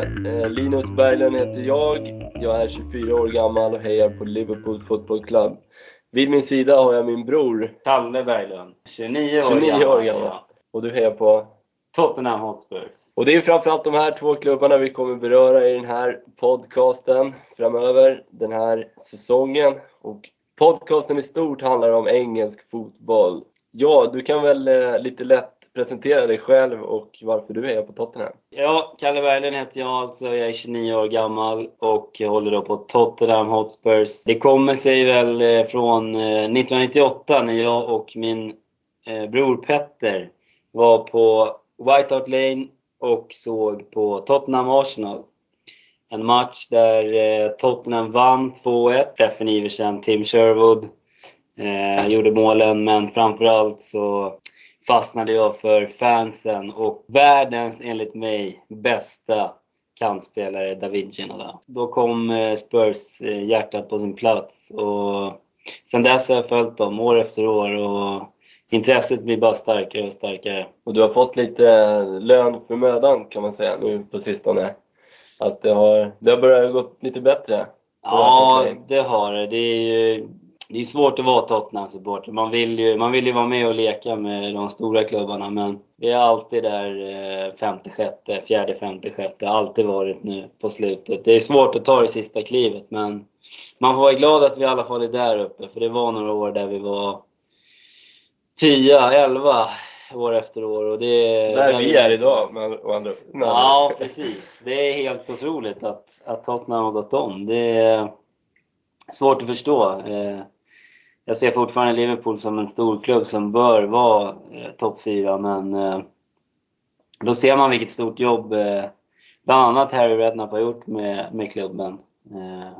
Eh, Linus Berglund heter jag. Jag är 24 år gammal och hejar på Liverpool Football Club. Vid min sida har jag min bror, Kalle Berglund, 29 år 29 gammal. år gammal. Ja. Och du hejar på? Tottenham Hotspurs. Och det är framförallt de här två klubbarna vi kommer beröra i den här podcasten framöver, den här säsongen. Och podcasten i stort handlar om engelsk fotboll. Ja, du kan väl eh, lite lätt presentera dig själv och varför du hejar på Tottenham. Ja, Kalle Berglund heter jag alltså. Jag är 29 år gammal och jag håller då på Tottenham Hotspurs. Det kommer sig väl eh, från eh, 1998 när jag och min eh, bror Petter var på White Hart Lane och såg på Tottenham Arsenal. En match där Tottenham vann 2-1. Steffen Iversen, Tim Sherwood eh, gjorde målen, men framförallt så fastnade jag för fansen och världens, enligt mig, bästa kantspelare David Ginola. Då kom eh, Spurs eh, hjärtat på sin plats och sen dess har jag följt dem år efter år och intresset blir bara starkare och starkare. Och du har fått lite lön för mödan kan man säga nu på sistone. Att det har, det har börjat gå lite bättre. Ja, det har det. Det är ju det är svårt att vara Tottenham-supporter. Man vill, ju, man vill ju vara med och leka med de stora klubbarna, men det är alltid där eh, femte, sjätte, fjärde, femte, sjätte. Alltid varit nu på slutet. Det är svårt att ta det sista klivet, men man får vara glad att vi i alla fall är där uppe, för det var några år där vi var 10, 11 år efter år och det är... Där vi är idag med andra. Ja, precis. Det är helt otroligt att, att Tottenham har gått om. Det är svårt att förstå. Jag ser fortfarande Liverpool som en stor klubb som bör vara eh, topp fyra, men eh, då ser man vilket stort jobb eh, bland annat Harry Redknapp har gjort med, med klubben. Eh,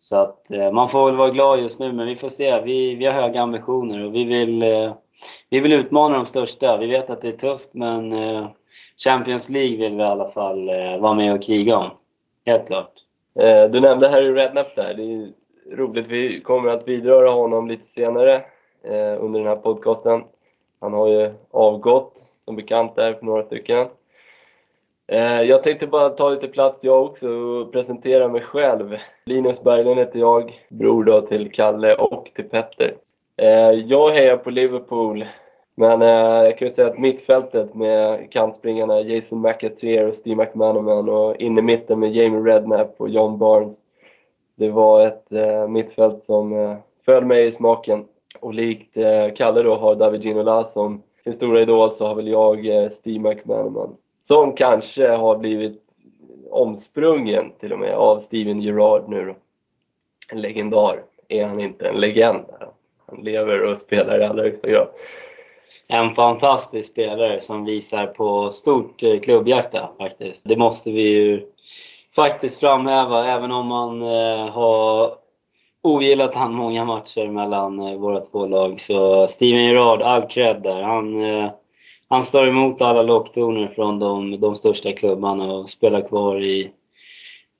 Så att eh, man får väl vara glad just nu, men vi får se. Vi, vi har höga ambitioner och vi vill, eh, vi vill utmana de största. Vi vet att det är tufft, men eh, Champions League vill vi i alla fall eh, vara med och kriga om. Helt klart. Eh, Du nämnde Harry Redknapp där. Det är roligt. Vi kommer att vidröra honom lite senare eh, under den här podcasten. Han har ju avgått, som bekant, där för några stycken. Eh, Jag tänkte bara ta lite plats jag också och presentera mig själv. Linus Berglund heter jag, bror då till Kalle och till Petter. Eh, Jag hejar på Liverpool, men eh, jag kan ju säga att mittfältet med kantspringarna Jason McAteer och Steve McManaman och in i mitten med Jamie Redknapp och John Barnes. Det var ett eh, mittfält som eh, föll mig i smaken. Och likt eh, Kalle då har David Ginola som sin stora idol så har väl jag eh, Steve McManaman. Som kanske har blivit omsprungen till och med av Steven Gerrard nu då. En legendar är han inte, en legend. han. Lever och spelar i allra högsta grad. En fantastisk spelare som visar på stort eh, klubbhjärta faktiskt. Det måste vi ju faktiskt framhäva, även om man eh, har ogillat han många matcher mellan eh, våra två lag. Så Steven Gerrard, all cred där. Han, eh, han står emot alla locktoner från de, de största klubbarna och spelar kvar i,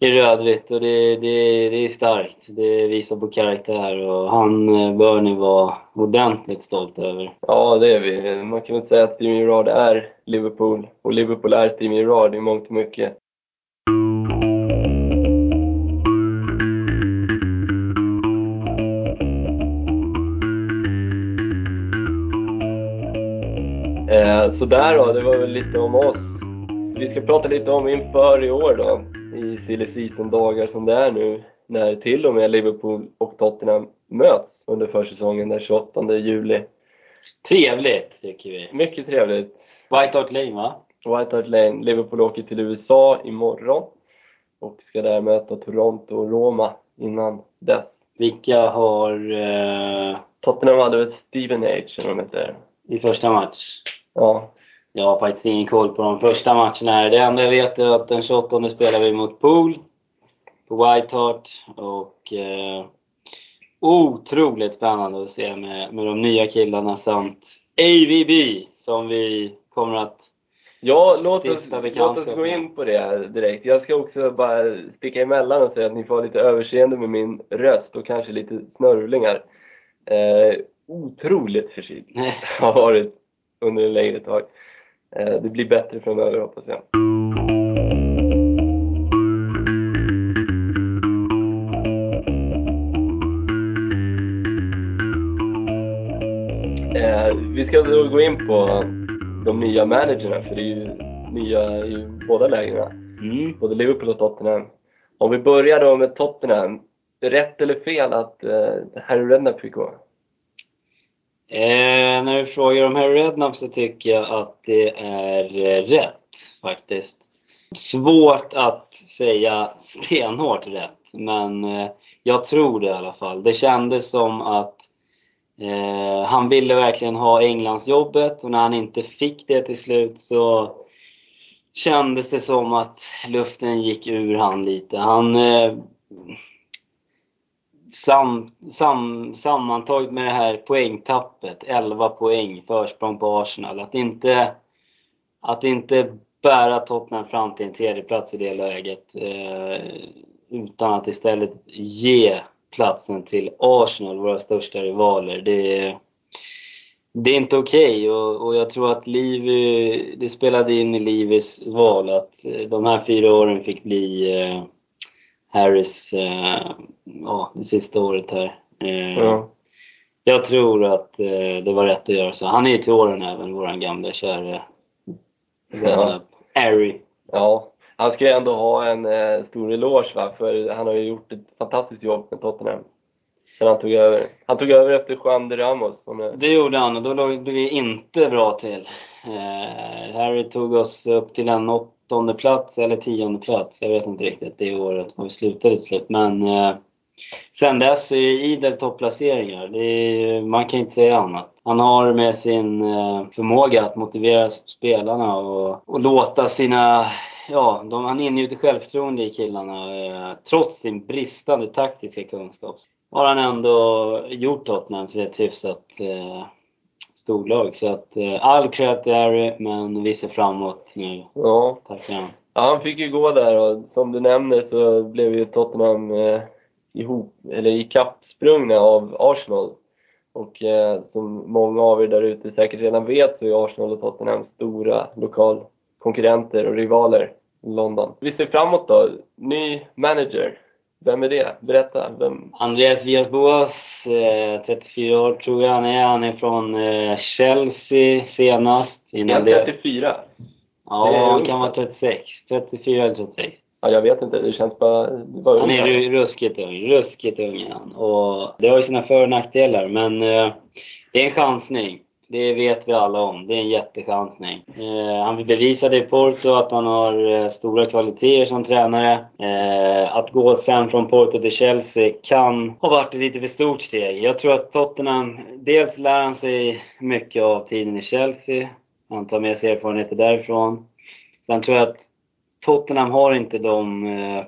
i rödvitt. Och det, det, det är starkt. Det visar på karaktär och han eh, bör ni vara ordentligt stolt över. Ja, det är vi. Man kan väl säga att Steven Gerrard är Liverpool och Liverpool är Steven Gerrard i mångt och mycket. Eh, så där då, det var väl lite om oss. Vi ska prata lite om inför i år då, i silly season-dagar som det är nu, när till och med Liverpool och Tottenham möts under försäsongen den 28 juli. Trevligt, tycker vi. Mycket trevligt. White Hart Lane, va? White Hart Lane. Liverpool åker till USA imorgon och ska där möta Toronto och Roma innan dess. Vilka har eh, Tottenham hade väl Steven Age, eller vad de heter. i första match? Ja. Jag har faktiskt ingen koll på de första matcherna. här. Det enda jag vet är att den 28 spelar vi mot Pool på White Hart och eh, otroligt spännande att se med, med de nya killarna samt AVB som vi kommer att Ja, låt oss, låt oss gå in på det här direkt. Jag ska också bara sticka emellan och säga att ni får ha lite överseende med min röst och kanske lite snörvlingar. Eh, otroligt förkyld har varit under en längre tag. Eh, det blir bättre framöver hoppas jag. Eh, vi ska då gå in på de nya managerna, för det är ju nya i båda lägena. Mm. Både Liverpool och Tottenham. Om vi börjar då med Tottenham. Rätt eller fel att eh, Harry Redknapp fick gå? Eh, när du frågar om Harry Redknapp så tycker jag att det är eh, rätt faktiskt. Svårt att säga stenhårt rätt, men eh, jag tror det i alla fall. Det kändes som att eh, han ville verkligen ha Englandsjobbet och när han inte fick det till slut så kändes det som att luften gick ur han lite. Han eh, sam, sam, sammantaget med det här poängtappet, 11 poäng försprång på Arsenal, att inte, att inte bära Tottenham fram till en tredjeplats i det läget eh, utan att istället ge platsen till Arsenal, våra största rivaler. Det, det är inte okej okay. och, och jag tror att Liv, det spelade in i Livis val att eh, de här fyra åren fick bli eh, Harrys, eh, ja, det sista året här. Eh, ja. Jag tror att eh, det var rätt att göra så. Han är ju till åren även, våran gamla käre ja. Harry. Ja, han ska ju ändå ha en eh, stor eloge va, för han har ju gjort ett fantastiskt jobb med Tottenham. Sen han tog över. Han tog över efter Juan de Ramos. Som är... Det gjorde han och då låg vi inte bra till. Eh, Harry tog oss upp till en åttonde plats eller tionde plats. Jag vet inte riktigt det året var vi slutade till slut. Men eh, sen dess är idel topplaceringar. Är, man kan inte säga annat. Han har med sin eh, förmåga att motivera spelarna och, och låta sina ja, de, han ingjuter självförtroende i killarna eh, trots sin bristande taktiska kunskap. Har han ändå gjort Tottenham till ett hyfsat eh, storlag. Så att eh, all cred till Harry, men vi ser framåt nu. Ja. Tack han. Ja, han fick ju gå där och som du nämner så blev ju Tottenham eh, ihop, eller ikappsprungna av Arsenal. Och eh, som många av er där ute säkert redan vet så är Arsenal och Tottenham stora lokalkonkurrenter och rivaler i London. Vi ser framåt då. Ny manager. Vem är det? Berätta. Vem? Andreas Villas-Boas, eh, 34 år tror jag han är. Han är från eh, Chelsea senast. Innan det... 34? Ja, han kan vara 36. 34 eller 36. Ja, jag vet inte. Det känns bara... bara han är ruskigt ung. Ruskigt ung är han. Och det har ju sina för och nackdelar, men eh, det är en chansning. Det vet vi alla om. Det är en jättechansning. Eh, han bevisade i Porto att han har eh, stora kvaliteter som tränare. Eh, att gå sen från Porto till Chelsea kan ha varit ett lite för stort steg. Jag tror att Tottenham, dels lär han sig mycket av tiden i Chelsea. Han tar med sig erfarenheter därifrån. Sen tror jag att Tottenham har inte de, eh,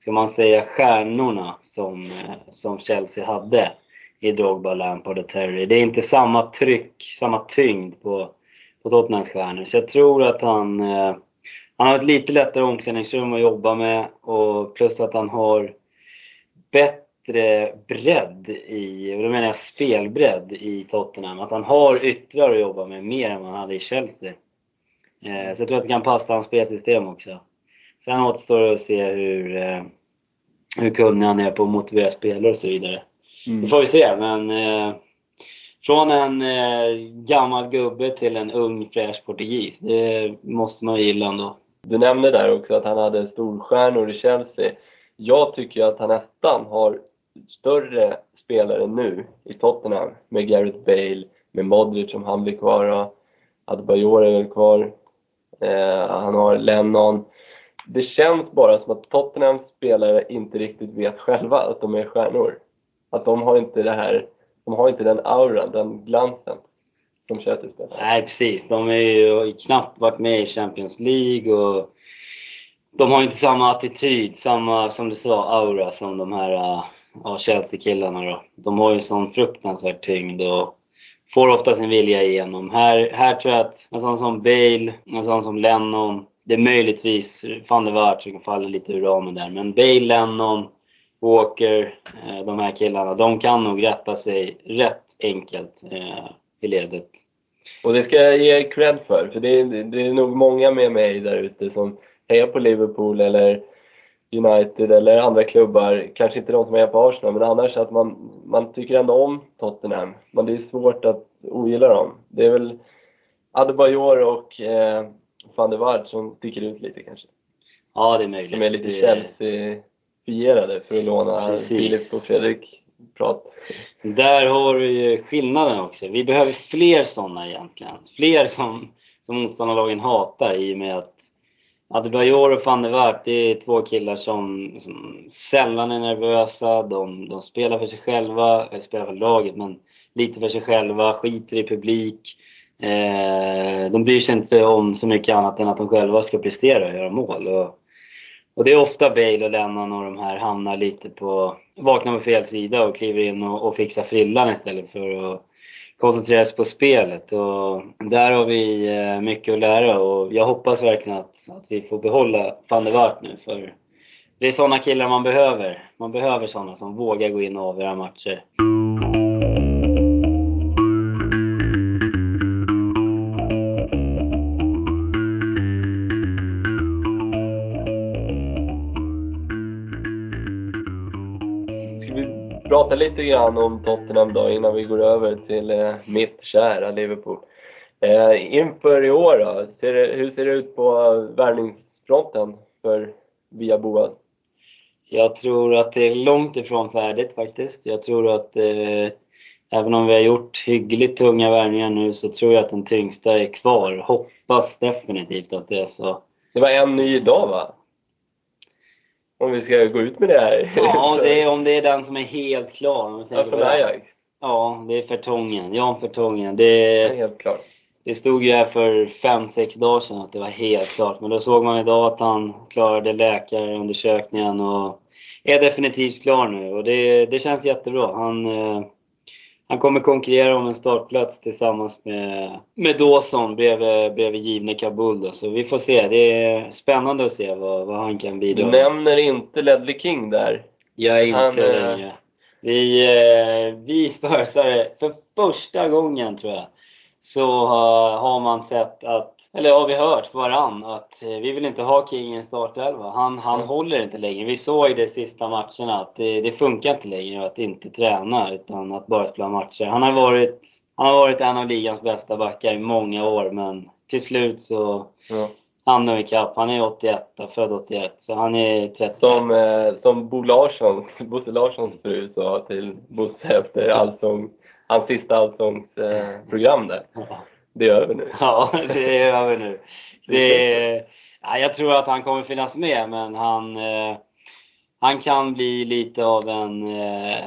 ska man säga, stjärnorna som, eh, som Chelsea hade i Drogba, Lampard och Terry. Det är inte samma tryck, samma tyngd på, på Tottenhams stjärnor. Så jag tror att han, eh, han har ett lite lättare omklädningsrum att jobba med och plus att han har bättre bredd i, och då menar jag spelbredd i Tottenham. Att han har yttrar att jobba med mer än vad han hade i Chelsea. Eh, så jag tror att det kan passa hans spelsystem också. Sen återstår det att se hur, eh, hur kunnig han är på att motivera spelare och så vidare. Mm. Det får vi se, men eh, från en eh, gammal gubbe till en ung fräsch portugis. Det måste man gilla ändå. Du nämnde där också att han hade storstjärnor i Chelsea. Jag tycker att han nästan har större spelare nu i Tottenham med Gareth Bale, med Modric om han blir kvar och Adebayor är väl kvar. Eh, han har Lennon. Det känns bara som att Tottenhams spelare inte riktigt vet själva att de är stjärnor. Att de har inte det här, de har inte den auran, den glansen som Chelsea spelar. Nej precis, de har ju knappt varit med i Champions League och de har inte samma attityd, samma, som du sa, aura som de här äh, ja, Chelsea-killarna då. De har ju sån fruktansvärd tyngd och får ofta sin vilja igenom. Här, här tror jag att en sån som Bale, en sån som Lennon, det är möjligtvis van der Waart som faller lite ur ramen där, men Bale, Lennon, Walker, eh, de här killarna, de kan nog rätta sig rätt enkelt eh, i ledet. Och det ska jag ge cred för, för det är, det är nog många med mig där ute som hejar på Liverpool eller United eller andra klubbar, kanske inte de som hejar på Arsenal, men annars att man, man tycker ändå om Tottenham. Men det är svårt att ogillar dem. Det är väl Adebayor och eh, van der Waart som sticker ut lite kanske. Ja, det är möjligt. Som är lite Det- Chelsea-fierade för att låna Precis. Filip och Fredrik prat. Där har du ju skillnaden också. Vi behöver fler sådana egentligen. Fler som, som motståndarlagen hatar i och med att Adebayor och van der Waart, det är två killar som, som sällan är nervösa. De, de spelar för sig själva, eller spelar för laget, men lite för sig själva, skiter i publik. Eh, de bryr sig inte om så mycket annat än att de själva ska prestera och göra mål. Och, och det är ofta Bale och Lennon och de här hamnar lite på, vaknar på fel sida och kliver in och, och fixar frillan istället för att koncentrera sig på spelet. Och där har vi eh, mycket att lära och jag hoppas verkligen att, att vi får behålla van der Waart nu för det är sådana killar man behöver. Man behöver sådana som vågar gå in och avgöra matcher. Lite grann om Tottenham då innan vi går över till eh, mitt kära Liverpool. Eh, inför i år då, ser det, hur ser det ut på värvningsfronten för Via Boas? Jag tror att det är långt ifrån färdigt faktiskt. Jag tror att eh, även om vi har gjort hyggligt tunga värvningar nu så tror jag att den tyngsta är kvar. Hoppas definitivt att det är så. Det var en ny idag va? Om vi ska gå ut med det här. Ja, det är, om det är den som är helt klar. Om Ja, från. Ajax. Ja, det är Fertongen. Jan Fertongen. Det är Det, helt klart. det stod ju här för fem sex dagar sedan att det var helt klart. Men då såg man idag att han klarade läkarundersökningen och är definitivt klar nu. Och det, det känns jättebra. Han, eh, han kommer konkurrera om en startplats tillsammans med, med Dawson bredvid, bredvid givne Kabul då. Så vi får se. Det är spännande att se vad, vad han kan Du bidra med. nämner inte Ledley King där. Jag är inte Han, eh, längre. Vi, eh, vi spursare, för första gången tror jag, så har, har man sett att, eller har vi hört varann att eh, vi vill inte ha King i en startelva. Han, han Mm. håller inte längre. Vi såg de sista matcherna att det, det funkar inte längre att inte träna utan att bara spela matcher. Han har varit, han har varit en av ligans bästa backar i många år men till slut så Ja. han nu ikapp. Han är 81, född 81, så han är 30. Som, eh, som Bo Larssons, Bosse Larssons fru sa till Bosse efter allsång, hans sista allsångsprogram program där. Det är över nu. Ja, det är över nu. Det är ja, jag tror att han kommer finnas med, men han, eh, han kan bli lite av en eh,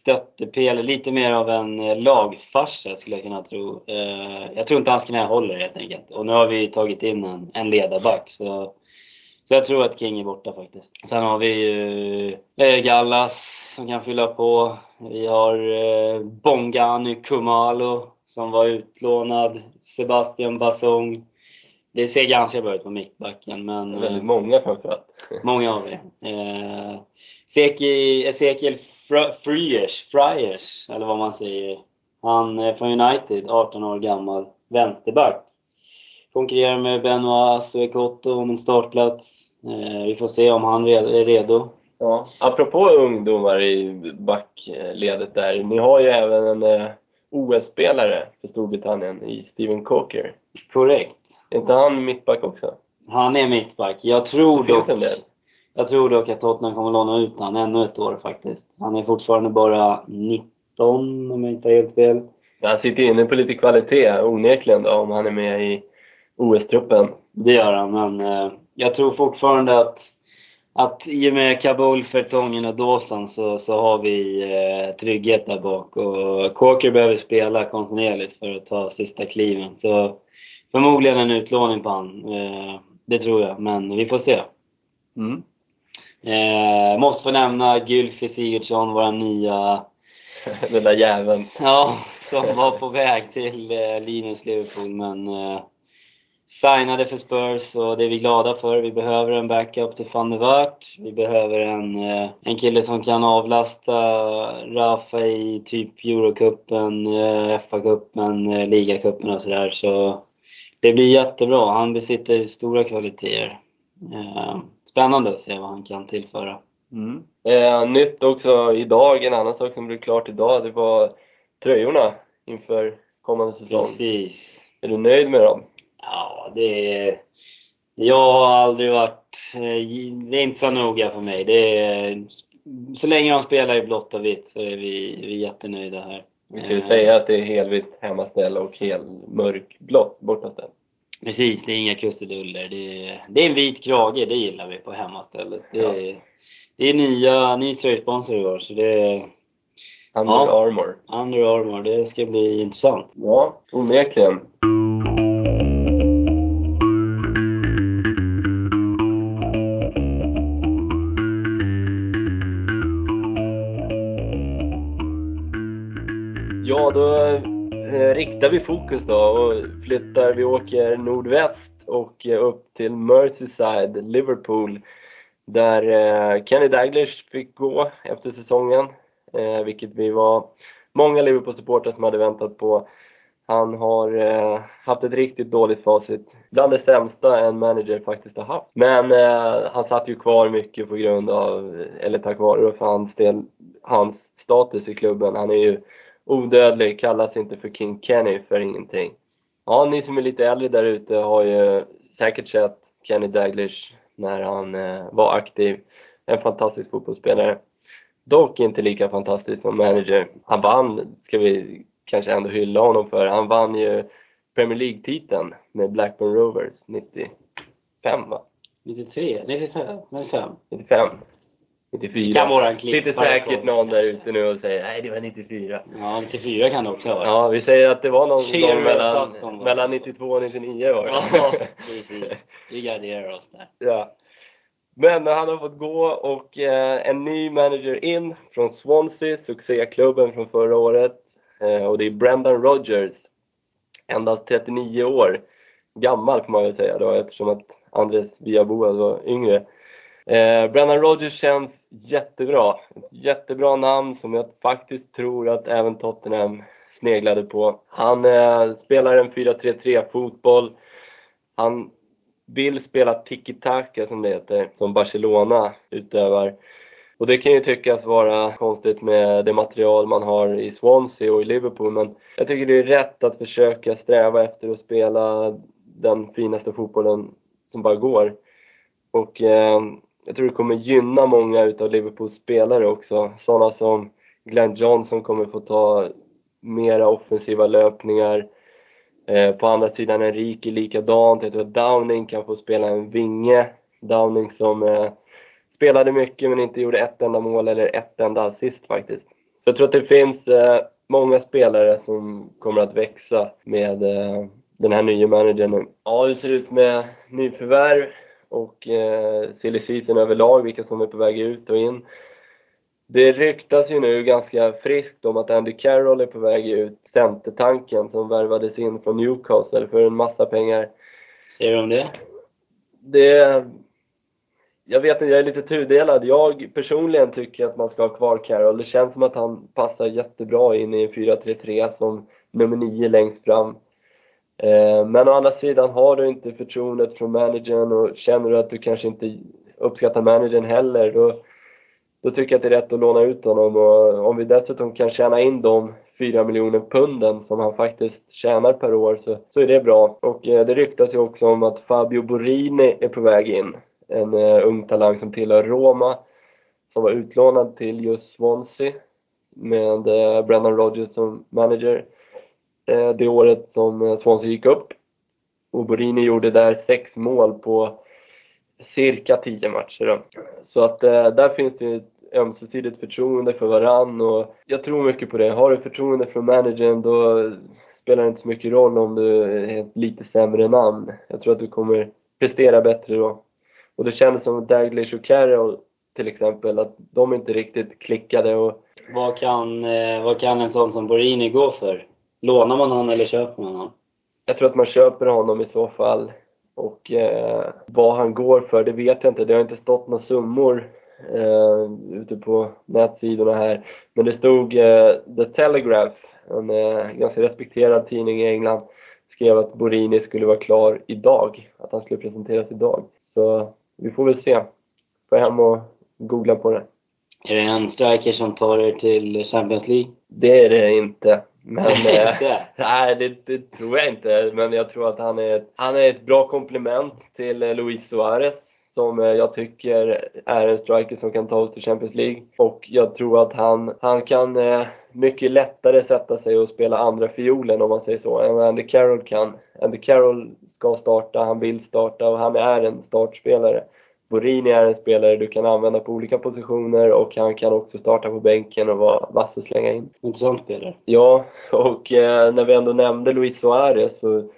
stöttepelare, lite mer av en eh, lagfarsa skulle jag kunna tro. Jag tror inte hans knä håller helt enkelt. Och nu har vi tagit in en, en ledarback, så, så jag tror att King är borta faktiskt. Sen har vi ju eh, Gallas som kan fylla på. Vi har eh, Bongani Kumalo som var utlånad. Sebastian Bassong. Det ser ganska bra ut på mittbacken men Väldigt eh, många framförallt. många har vi. Eh, Seki, Ezekiel Fr- Friers, Friers, eller vad man säger. Han är från United, 18 år gammal, vänsterback. Konkurrerar med Benoit Suekoto om en startplats. Eh, vi får se om han är redo. Ja. Apropå ungdomar i backledet där. Ni har ju även en eh, OS-spelare för Storbritannien i Steven Coker. Korrekt. Är inte han mittback också? Han är mittback. Jag tror dock, jag tror dock att Tottenham kommer låna ut honom ännu ett år faktiskt. Han är fortfarande bara 19 om jag inte har helt fel. Han sitter inne på lite kvalitet onekligen då, om han är med i OS-truppen. Det gör han, men eh, jag tror fortfarande att, att i och med Kabul, Fertongen och Dawson så, så har vi eh, trygghet där bak. Och Corker behöver spela kontinuerligt för att ta sista kliven. Så förmodligen en utlåning på han. Eh, det tror jag, men vi får se. Mm. Eh, måste få nämna Gylfi Sigurdsson, vår nya, Den där jäveln. ja, som var på väg till eh, Linus Liverpool men eh, signade för Spurs och det är vi glada för. Vi behöver en backup till van der Waart. Vi behöver en, eh, en kille som kan avlasta Rafa i typ Eurocupen, eh, FA-cupen, eh, ligacupen och sådär. Så det blir jättebra. Han besitter stora kvaliteter. Spännande att se vad han kan tillföra. Mm. Eh, nytt också idag, en annan sak som blev klart idag, det var tröjorna inför kommande säsong. Precis. Är du nöjd med dem? Ja, det. Jag har aldrig varit... eh, Det är inte så noga för mig. Det är... Så länge de spelar i blått och vitt så är vi, vi är jättenöjda här. Vi ska ju Eh, säga att det är helvitt hemmaställ och helmörkblått bortaställ. Precis, det är inga krusiduller. Det är, det är en vit krage, det gillar vi på hemmastället. Det är, det är nya, ny tröjsponsor i år, så det är Under Ja. Armour. Under Armour. Det ska bli intressant. Ja, onekligen. Flyttar vi fokus då och flyttar, vi åker nordväst och upp till Merseyside, Liverpool, där eh, Kenny Daglish fick gå efter säsongen, eh, vilket vi var många Liverpool-supportrar som hade väntat på. Han har eh, haft ett riktigt dåligt facit. Bland det sämsta en manager faktiskt har haft. Men eh, han satt ju kvar mycket på grund av, eller tack vare för hans del, hans status i klubben. Han är ju odödlig, kallas inte för King Kenny för ingenting. Ja, ni som är lite äldre där ute har ju säkert sett Kenny Dalglish när han eh, var aktiv. En fantastisk fotbollsspelare. Dock inte lika fantastisk som manager. Han vann, ska vi kanske ändå hylla honom för, han vann ju Premier League-titeln med Blackburn Rovers 95 va? 93, 95, 95. 95? 94? Kan vara klipp. Sitter säkert någon där ute nu och säger nej det var 94. Ja, 94 kan det också ha varit. Ja, vi säger att det var någon gång mellan, mellan 92 och 99 var det. Ja, precis. Vi garderar oss där. ja. Men han har fått gå och eh, en ny manager in från Swansea, succéklubben från förra året. Eh, och det är Brendan Rodgers. Endast 39 år gammal får man väl säga då eftersom att Andres Villaboas var yngre. Eh, Brennan Rodgers känns jättebra. Ett jättebra namn som jag faktiskt tror att även Tottenham sneglade på. Han eh, spelar en 4-3-3 fotboll. Han vill spela tiki-taka som det heter, som Barcelona utövar. Och det kan ju tyckas vara konstigt med det material man har i Swansea och i Liverpool men jag tycker det är rätt att försöka sträva efter att spela den finaste fotbollen som bara går. Och eh, jag tror det kommer gynna många utav Liverpools spelare också. Sådana som Glenn Johnson kommer få ta mera offensiva löpningar. Eh, på andra sidan Enrique likadant. Jag tror att Downing kan få spela en vinge. Downing som eh, spelade mycket men inte gjorde ett enda mål eller ett enda assist faktiskt. Så jag tror att det finns eh, många spelare som kommer att växa med eh, den här nya managern nu. Ja, hur ser det ut med nyförvärv och eh, silly season överlag, vilka som är på väg ut och in. Det ryktas ju nu ganska friskt om att Andy Carroll är på väg ut, centertanken som värvades in från Newcastle för en massa pengar. Säger du om det? Det... Jag vet inte, jag är lite tudelad. Jag personligen tycker att man ska ha kvar Carroll. Det känns som att han passar jättebra in i 4-3-3 som nummer 9 längst fram. Eh, men å andra sidan, har du inte förtroendet från managern och känner du att du kanske inte uppskattar managern heller, då, då tycker jag att det är rätt att låna ut honom. Och om vi dessutom kan tjäna in de 4 miljoner punden som han faktiskt tjänar per år så, så är det bra. Och eh, det ryktas ju också om att Fabio Borini är på väg in. En eh, ung talang som tillhör Roma, som var utlånad till just Swansea med eh, Brendan Rodgers som manager Eh, det året som eh, Swansea gick upp. Och Borini gjorde där sex mål på cirka tio matcher då. Så att eh, där finns det ju ett ömsesidigt förtroende för varann och jag tror mycket på det. Har du förtroende för managern då spelar det inte så mycket roll om du är ett lite sämre namn. Jag tror att du kommer prestera bättre då. Och det kändes som Daglish och Carroll till exempel, att de inte riktigt klickade och Vad kan, vad kan en sån som Borini gå för? Lånar man honom eller köper man honom? Jag tror att man köper honom i så fall. Och eh, vad han går för, det vet jag inte. Det har inte stått några summor eh, ute på nätsidorna här. Men det stod eh, The Telegraph, en eh, ganska respekterad tidning i England, skrev att Borini skulle vara klar idag. Att han skulle presenteras idag. Så vi får väl se. Får hem och googla på det. Är det en striker som tar er till Champions League? Det är det inte. Men eh, nej, det, det, tror jag inte. Men jag tror att han är, han är ett bra komplement till eh, Luis Suarez som eh, jag tycker är en striker som kan ta oss till Champions League. Och jag tror att han, han kan mycket lättare sätta sig och spela andra fiolen om man säger så, än vad Andy Carroll kan. Andy Carroll ska starta, han vill starta och han är en startspelare. Borini är en spelare du kan använda på olika positioner och han kan också starta på bänken och vara vass och slänga in. Intressant spelare. Ja, och eh, när vi ändå nämnde Luis Suarez så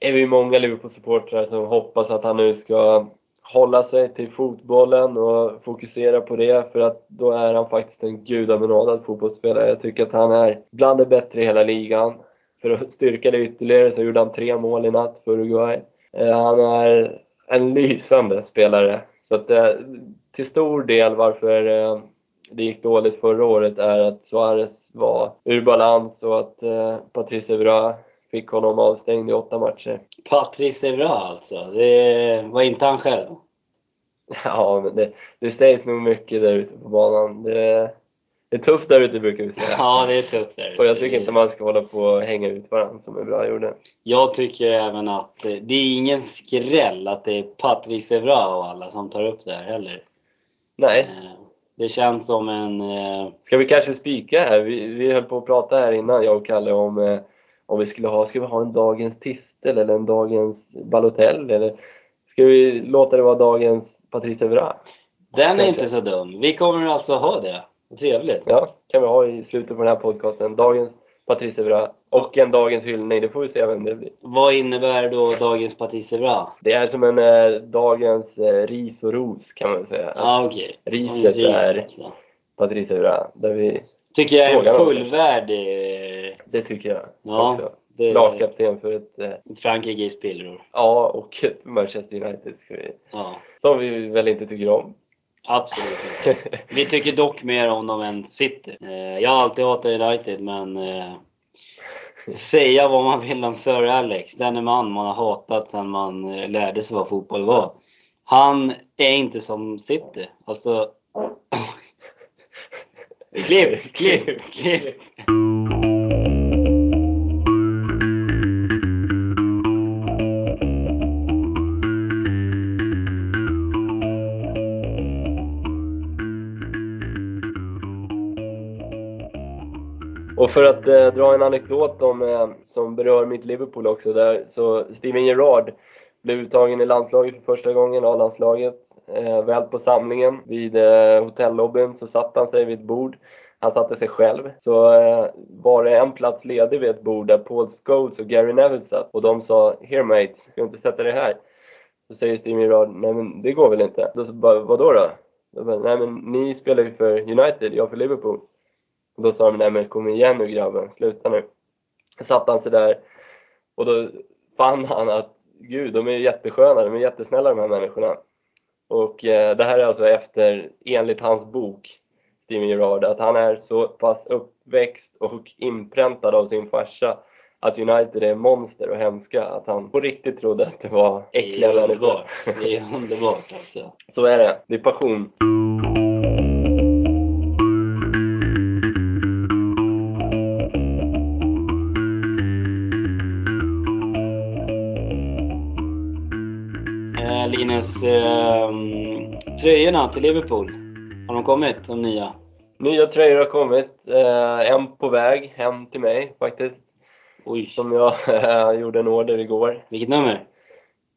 är vi många Liverpool-supportrar som hoppas att han nu ska hålla sig till fotbollen och fokusera på det för att då är han faktiskt en gudabenådad fotbollsspelare. Jag tycker att han är bland det bättre i hela ligan. För att styrka det ytterligare så gjorde han tre mål i natt för Uruguay. Eh, han är en lysande spelare. Så att eh, till stor del varför eh, det gick dåligt förra året är att Suarez var ur balans och att Patrice Evra fick honom avstängd i åtta matcher. Patrice Evra alltså? Det var inte han själv? Ja, men det, det sägs nog mycket där ute på banan. Det, det är tufft där ute brukar vi säga. Ja, det är tufft där ute. Och jag tycker inte man ska hålla på och hänga ut varandra som Evra gjorde. Jag tycker även att det är ingen skräll att det är Patrice Evra och alla som tar upp det här heller. Nej. Eh, det känns som en... Eh, ska vi kanske spika här? Vi, vi höll på att prata här innan, jag och Kalle, om eh, om vi skulle ha, ska vi ha en dagens Tistel eller en dagens Balotelli eller ska vi låta det vara dagens Patrice Evra? Den är Kanske. inte så dum. Vi kommer alltså ha det. Trevligt. Ja, kan vi ha i slutet på den här podcasten. Dagens Patrice Evra och en dagens hyllning. Det får vi se vem det blir. Vad innebär då dagens Patrice Evra? Det är som en eh, dagens eh, ris och ros kan man säga. Ja, ah. Okay. Riset är alltså. Patrice Evra. Där vi Tycker jag är en fullvärdig... Det tycker jag ja, också. Det... Lagkapten för ett... Eh... I spillror. Ja, och ett Manchester United ska vi... Ja. Som vi väl inte tycker om. Absolut inte. Vi tycker dock mer om dem än City. Eh, jag har alltid hatat United, men... Eh, säga vad man vill om Sir Alex. Den man man har hatat sedan man eh, lärde sig vad fotboll var. Han är inte som City. Alltså... klipp, klipp, klipp! Och för att eh, dra en anekdot om, eh, som berör mitt Liverpool också, där, så Steven Gerrard blev uttagen i landslaget för första gången, A-landslaget. Eh, väl på samlingen vid eh, hotellobbyn så satte han sig vid ett bord. Han satte sig själv. Så eh, var det en plats ledig vid ett bord där Paul Scholes och Gary Neville satt. Och de sa “Here mate, ska du inte sätta dig här?” Så säger Steven Gerrard “Nej men det går väl inte?” Då så bara “Vadå då?” då bara, “Nej men ni spelar ju för United, jag för Liverpool.” Och då sa de, nej men kom igen nu grabben, sluta nu. Så satte han sig där och då fann han att gud, de är jättesköna, de är jättesnälla de här människorna. Och eh, det här är alltså efter, enligt hans bok, Steven Gerrard, att han är så pass uppväxt och inpräntad av sin farsa att United är monster och hemska, att han på riktigt trodde att det var äckliga människor. Det är underbart alltså. Så är det, det är passion. Tröjorna till Liverpool, har de kommit, de nya? Nya tröjor har kommit. Eh, en på väg hem till mig faktiskt. Oj. Som jag eh, gjorde en order igår. Vilket nummer?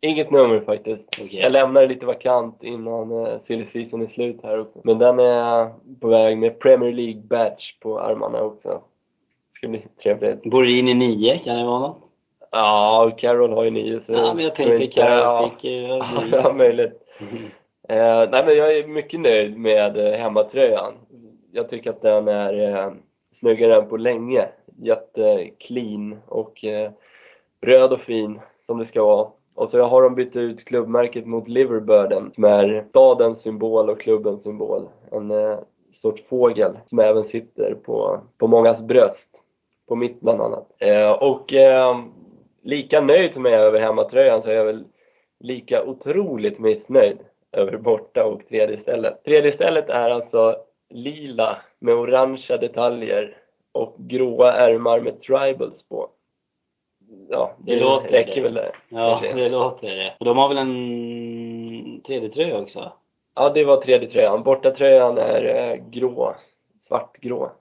Inget nummer faktiskt. Okay. Jag lämnar det lite vakant innan uh, silly season är slut här också. Men den är på väg med Premier League badge på armarna också. Det ska bli trevligt. Borini 9, kan det vara något? Ja, Carol har ju nio så... Ja, men jag tänkte Carol ja, fick ju Ja, möjligt. Eh, nej men jag är mycket nöjd med eh, hemmatröjan. Jag tycker att den är eh, snyggare än på länge. Jätteclean och eh, röd och fin som det ska vara. Och så har de bytt ut klubbmärket mot Liverbirden som är stadens symbol och klubbens symbol. En eh, sorts fågel som även sitter på, på mångas bröst. På mitt bland annat. Eh, och eh, lika nöjd som jag är över hemmatröjan så är jag väl lika otroligt missnöjd över borta och tredje stället. Tredje stället är alltså lila med orangea detaljer och gråa ärmar med tribals på. Ja, det, Det låter räcker det. väl där. Ja, kanske. det låter det. Och de har väl en 3D-tröja också? Ja, det var tredje tröjan. Bortatröjan är eh, grå, svartgrå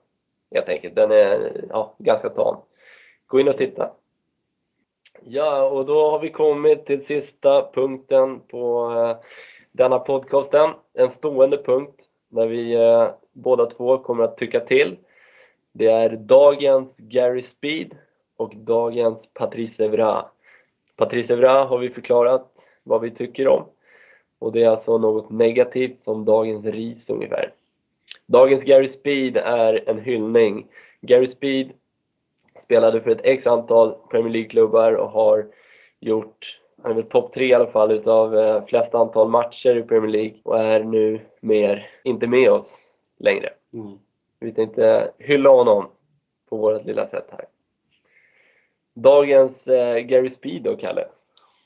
helt enkelt. Den är ja, ganska tam. Gå in och titta. Ja, och då har vi kommit till sista punkten på eh, denna podcasten. En stående punkt där vi eh, båda två kommer att tycka till. Det är dagens Gary Speed och dagens Patrice Evra. Patrice Evra har vi förklarat vad vi tycker om. Och det är alltså något negativt som dagens ris ungefär. Dagens Gary Speed är en hyllning. Gary Speed spelade för ett x antal Premier League-klubbar och har gjort, han är väl topp tre i alla fall utav eh, flest antal matcher i Premier League och är nu mer, inte med oss längre. Mm. Vi tänkte hylla honom på vårt lilla sätt här. Dagens eh, Gary Speed då, Kalle?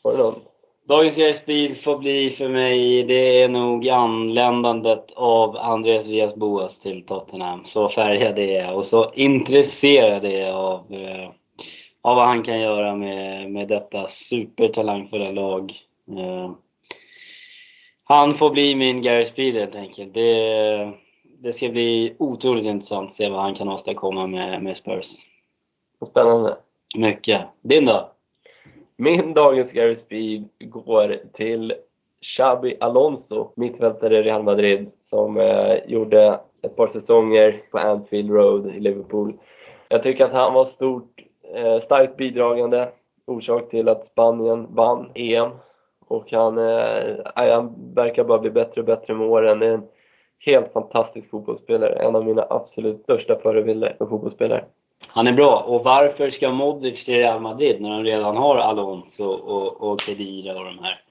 Har du någon? Dagens Gary Speed får bli för mig, det är nog anländandet av Andreas Villas Boas till Tottenham. Så färgad det är och så intresserad är av, eh, av vad han kan göra med, med detta supertalangfulla lag. Eh, han får bli min Gary Speed helt enkelt. Det, det ska bli otroligt intressant att se vad han kan åstadkomma med, med Spurs. Spännande. Mycket. Din då? Min dagens Gary Speed går till Xabi Alonso, mittfältare i Real Madrid, som eh, gjorde ett par säsonger på Anfield Road i Liverpool. Jag tycker att han var stort, starkt bidragande orsak till att Spanien vann EM. Och han, eh, han verkar bara bli bättre och bättre med åren. Det är en helt fantastisk fotbollsspelare. En av mina absolut största förebilder som fotbollsspelare. Han är bra. Och varför ska Modric till Real Madrid när de redan har Alonso och, och Khedira och de här?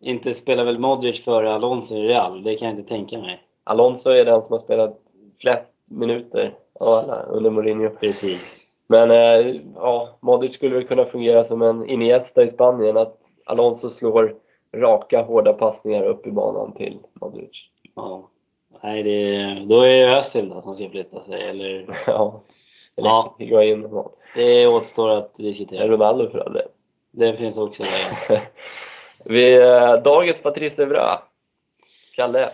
Inte spelar väl Modric före Alonso i Real? Det kan jag inte tänka mig. Alonso är den som har spelat flest minuter av alla under Mourinho. Precis. Men eh, ja, Modric skulle väl kunna fungera som en Iniesta i Spanien, att Alonso slår raka, hårda passningar upp i banan till Modric. Ja. Nej, det, då är det Özil då som ska flytta sig, eller? ja. Eller Ja. Higuain och något. Det återstår att diskutera. Ronaldo för all del. Det finns också det. Vi, eh, dagens Patrice Evra. Kalle.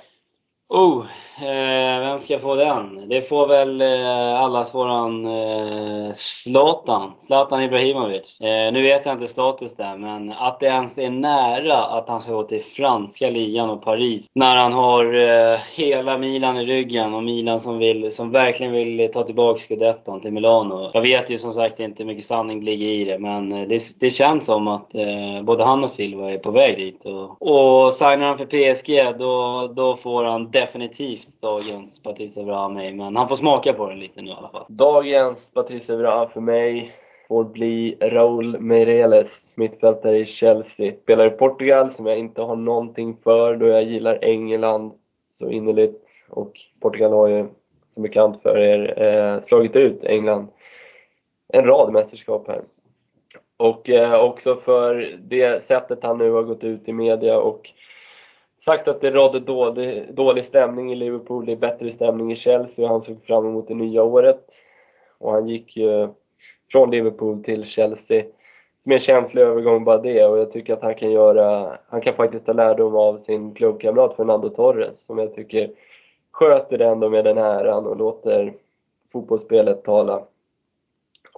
Oh, eh, vem ska få den? Det får väl eh, allas våran eh, Zlatan, Zlatan Ibrahimovic. Eh, nu vet jag inte status där, men att det ens är nära att han ska gå till franska ligan och Paris. När han har eh, hela Milan i ryggen och Milan som, vill, som verkligen vill ta tillbaka scudetton till Milano. Jag vet ju som sagt inte hur mycket sanning ligger i det, men eh, det, det känns som att eh, både han och Silva är på väg dit. Och, och signar han för PSG, då, då får han definitivt dagens Patrice Evra av mig. Men han får smaka på den lite nu i alla fall. Dagens Patrice Evra för mig får bli Raúl Meireles, mittfältare i Chelsea. Spelar i Portugal som jag inte har någonting för då jag gillar England så innerligt. Och Portugal har ju som bekant för er eh, slagit ut England en rad mästerskap här. Och eh, också för det sättet han nu har gått ut i media och sagt att det rådde dålig, dålig stämning i Liverpool, det är bättre stämning i Chelsea och han såg fram emot det nya året. Och han gick ju från Liverpool till Chelsea. Som en känslig övergång bara det och jag tycker att han kan göra, han kan faktiskt ta lärdom av sin klubbkamrat Fernando Torres som jag tycker sköter det ändå med den äran och låter fotbollsspelet tala.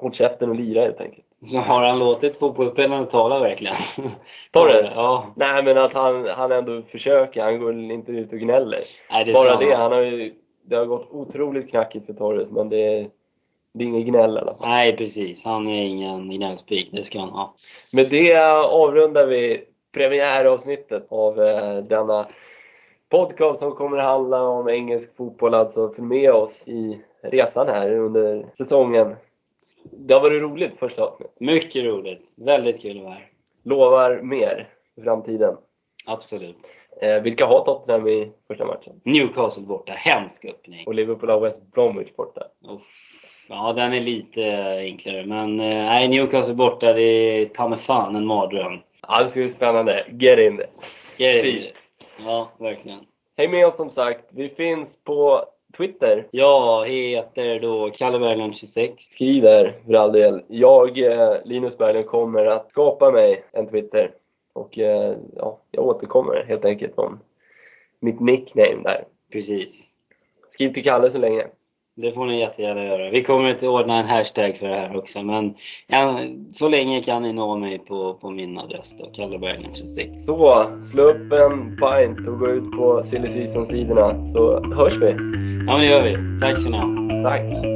Håll käften och lira helt enkelt. Har han låtit fotbollsspelarna tala verkligen? Torres? Ja. Nej men att han, han ändå försöker, han går inte ut och gnäller. Nej, det Bara det, han. har ju, det har gått otroligt knackigt för Torres men det är, det är inget gnäll i alla fall. Nej, precis. Han är ingen gnällspik. Det ska han ha. Med det avrundar vi premiäravsnittet av eh, denna podcast som kommer att handla om engelsk fotboll. Alltså följ med oss i resan här under säsongen. Det har varit roligt första avsnittet. Mycket roligt. Väldigt kul att vara här. Lovar mer i framtiden. Absolut. Eh, vilka har Tottenham i första matchen? Newcastle borta. Hemsk öppning. Och Liverpool har West Bromwich borta. Uff. Ja, den är lite enklare. Men eh, nej, Newcastle borta, det är ta mig fan en mardröm. Ja, det ska bli spännande. Get in there. Grejer. Fint. Ja, verkligen. Häng med oss som sagt. Vi finns på Twitter? Jag heter då Kalle Berglund 26. Skriv där för all del. Jag, eh, Linus Berglund, kommer att skapa mig en Twitter. Och eh, ja, jag återkommer helt enkelt om mitt nickname där. Precis. Skriv till Kalle så länge. Det får ni jättegärna göra. Vi kommer att ordna en hashtag för det här också. Men så länge kan ni nå mig på, på min adress då, Kalle Berglund 26. Så, slå upp en pint och gå ut på silly season-sidorna så hörs vi. Ja men det gör vi. Tack ska ni ha. Tack!